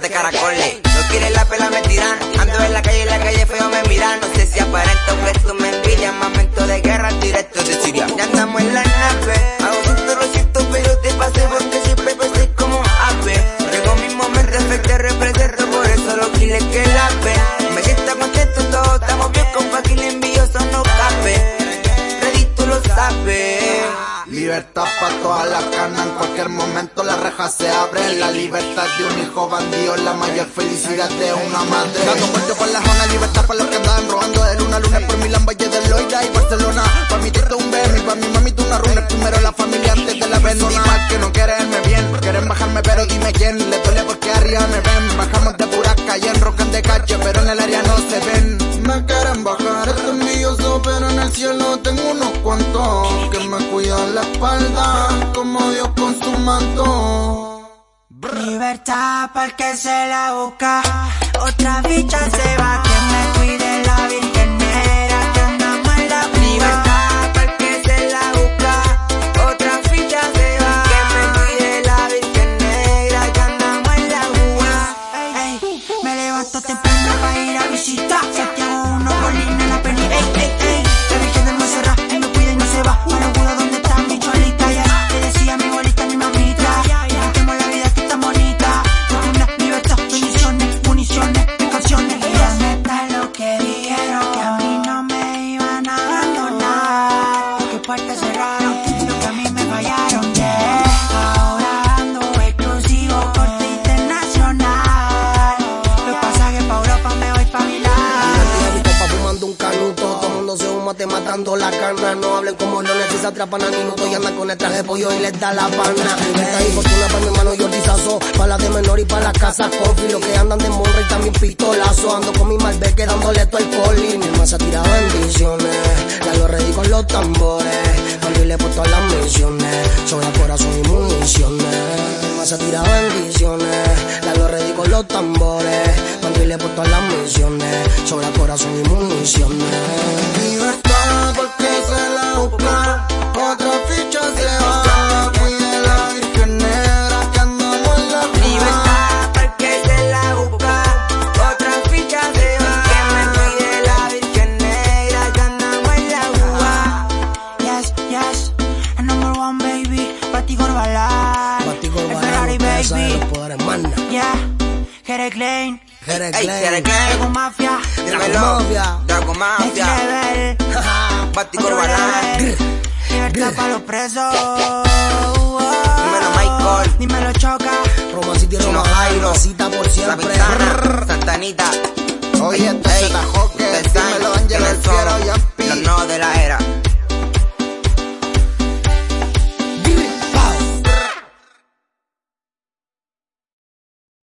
de caracoles. Para todas las canas, en cualquier momento la reja se abre. La libertad de un hijo bandido, la mayor felicidad de una madre. Dando muerte por la zona, libertad para los que andan robando de luna a por Milán, Valle de Loida y Barcelona. Pa' mi tito un Benny, pa' mi mami tú una runa. Primero la familia antes de la bendición. que no quererme bien, quieren bajarme, pero dime quién. Le duele porque arriba me ven. Bajamos de pura calle, en rocan de calle, pero en el área no se ven. La espalda, como Dios con su manto. Libertad para que se la busca, otra ficha se va, que me cuide la virgen negra, que andamos en la Libertad para que se la busca, otra ficha se va, que me cuide la virgen negra, que andamos en la jugada. Me levanto temprano para ir a visitar puertas cerraron a mí me fallaron, yeah Ahora ando exclusivo Corte internacional Los pasajes pa' Europa me voy pa' Milán mi copa fumando un canuto. Todo mundo se fuma, te matando la carne. No hablen como leones si se atrapan al minuto. Y andan con el traje pollo y les da la pana. Esta y fortuna para mi hermano Jordi Sazo. Para la de menor y para las casas coffee. Los que andan de morra y también pistolazo. Ando con mi malbec dándole todo el poli. Mi hermana se ha tirado bendiciones. Los tambores. Familia por todas las misiones. Sobra corazón y municiones. Hermana se ha tirado bendiciones. Ya lo ready con los tambores. Familia por todas las misiones. Sobra corazón y municiones. Corbalán, Batico el Ferrari baby, los poderes yeah, Jere Klein, Jere Klein. Klein, Mafia, dímelo, Mafia. Dragon Next Mafia, Corbalán, level, libertad para los presos, Dímelo, Michael. dímelo Choca, Roma City, Chino Roma Jairo, Cita por La siempre. Ventana, Santanita, Oye, este ey, se tajó que ustedes saben dímelo Ángel el fiero y los nuevos de la era.